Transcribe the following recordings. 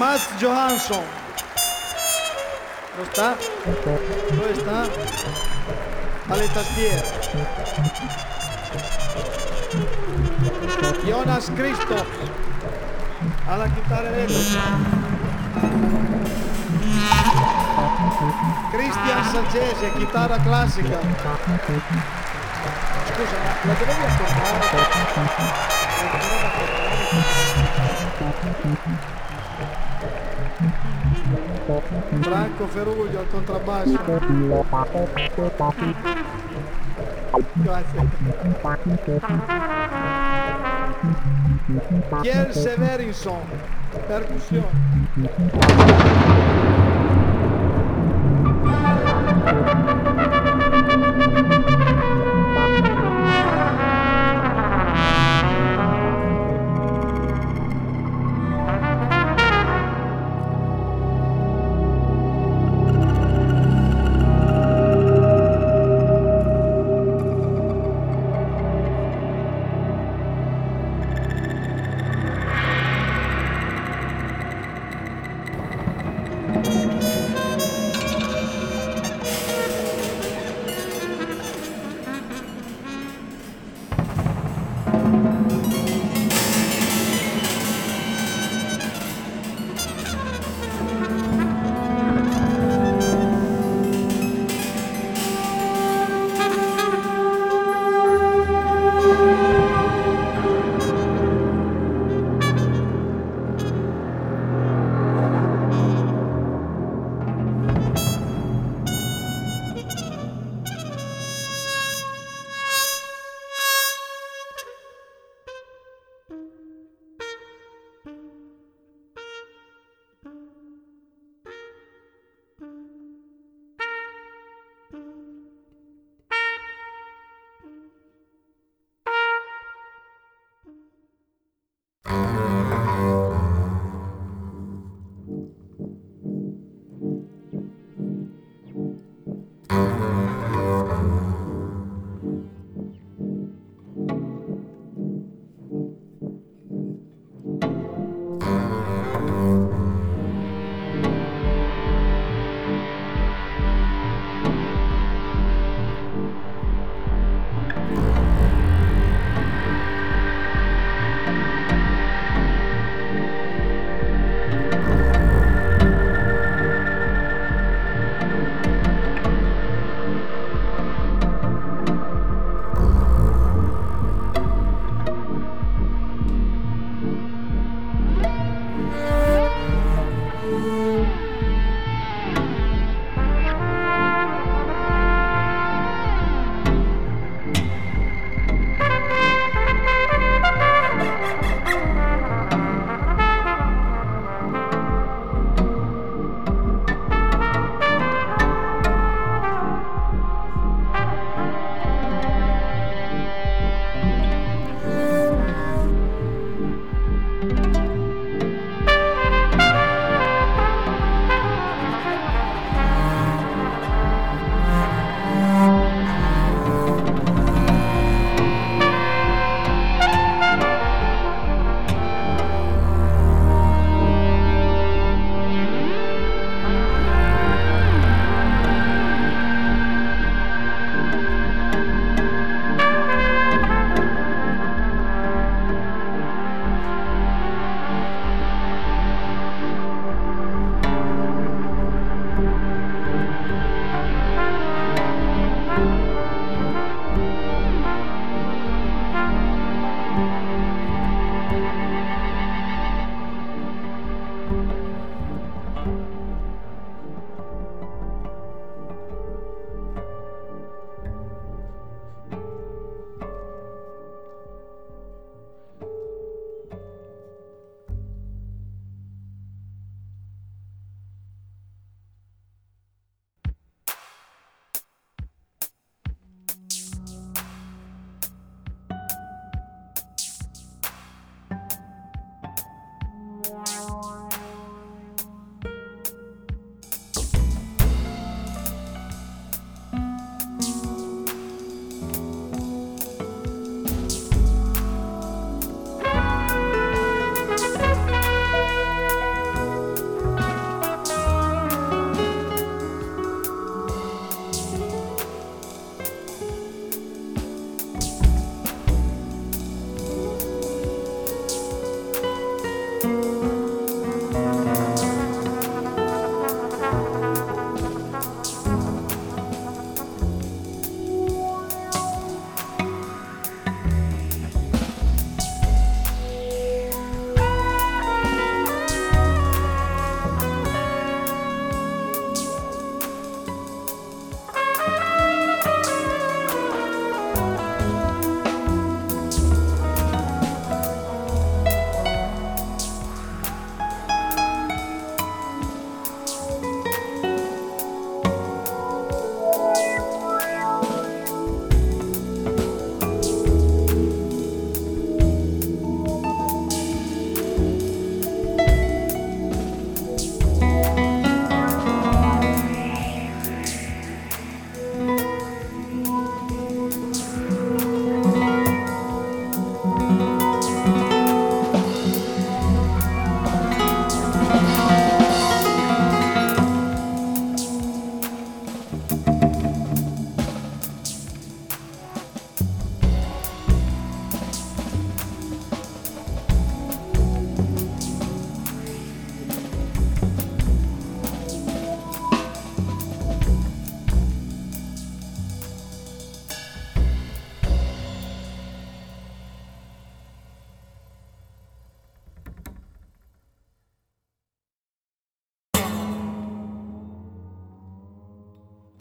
Mats Johansson. Dove sta? Dove sta? Alle tastiere. Jonas Christoph. Alla chitarra elettrica. Cristian Sancese, chitarra classica. Scusa, ma la dovevi accordare? Franco Ferruglio al contrabbasso. Grazie. Kiel Severinson, percussione.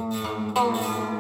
Müzik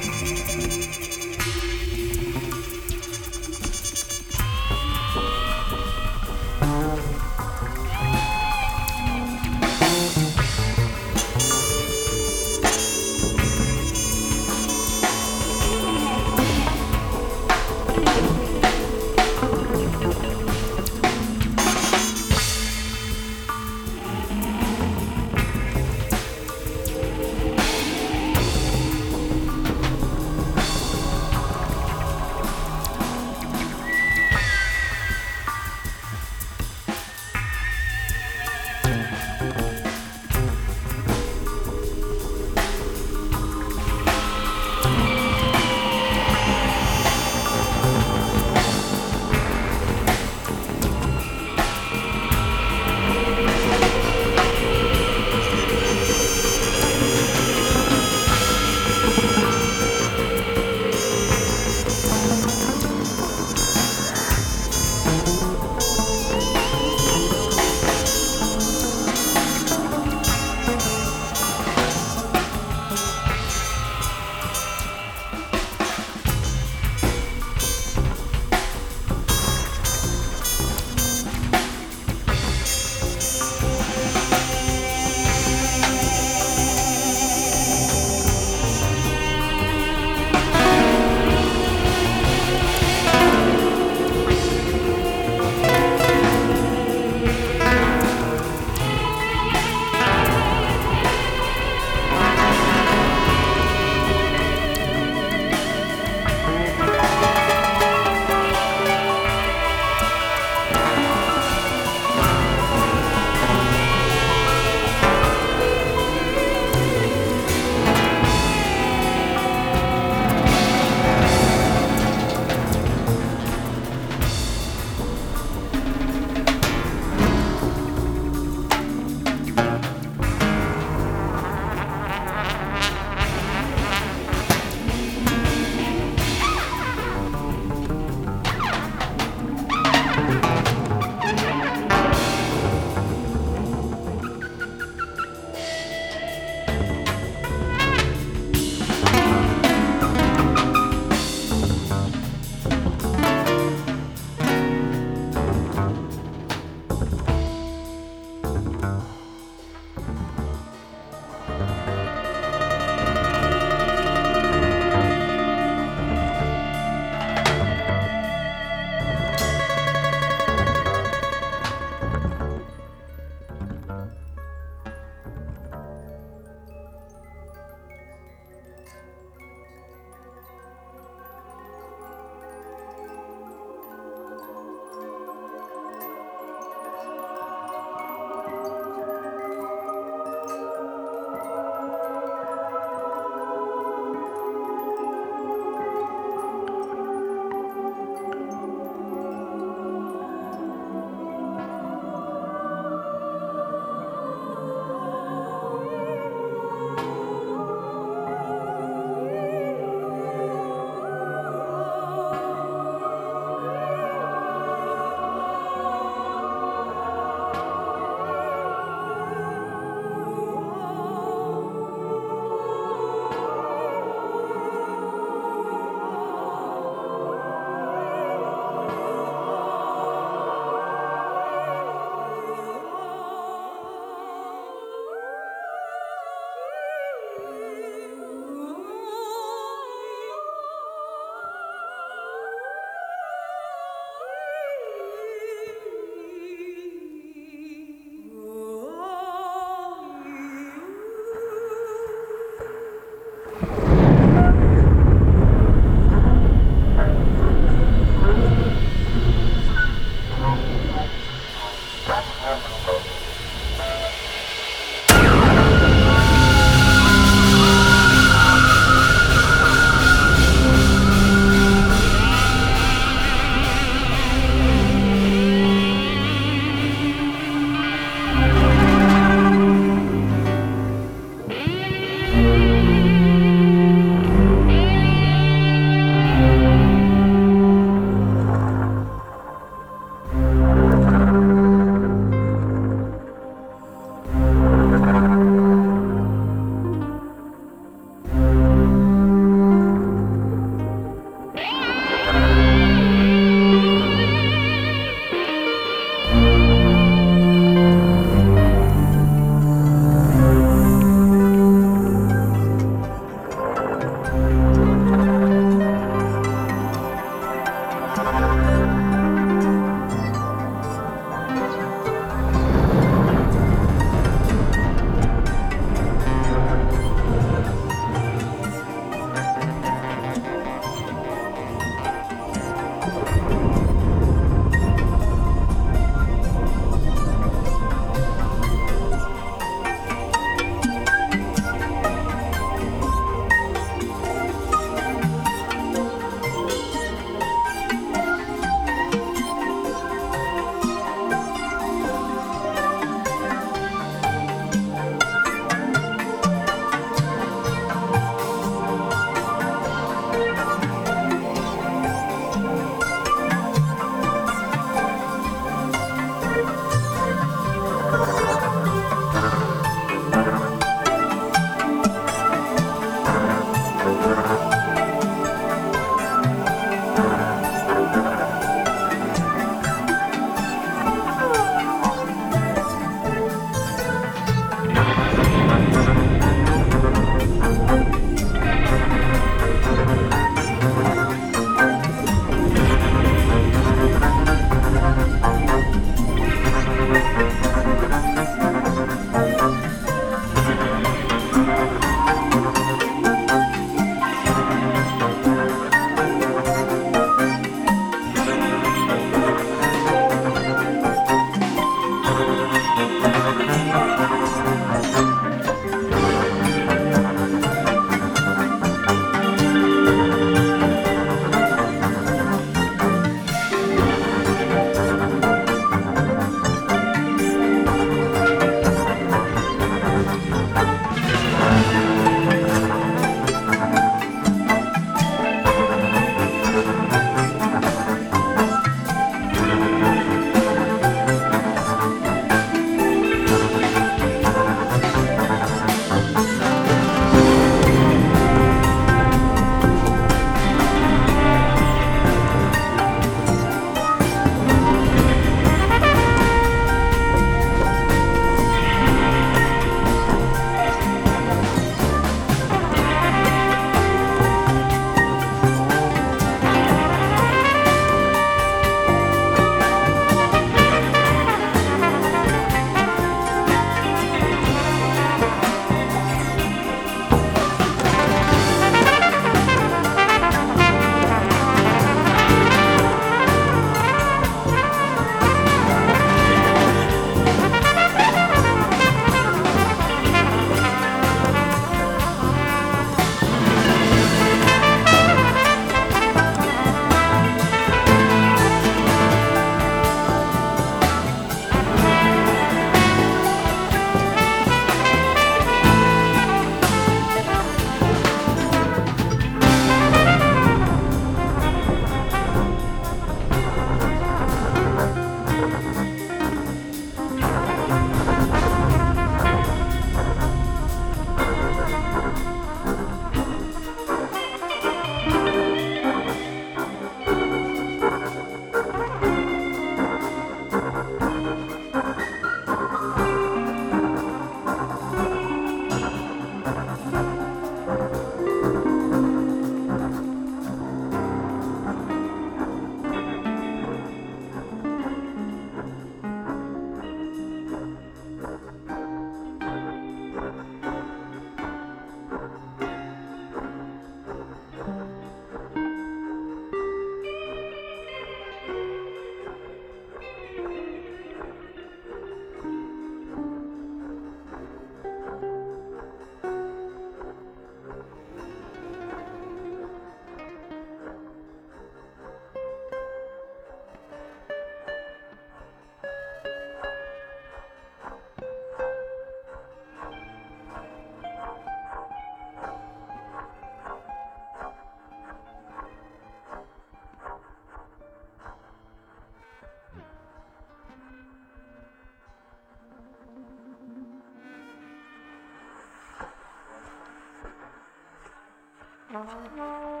Oh,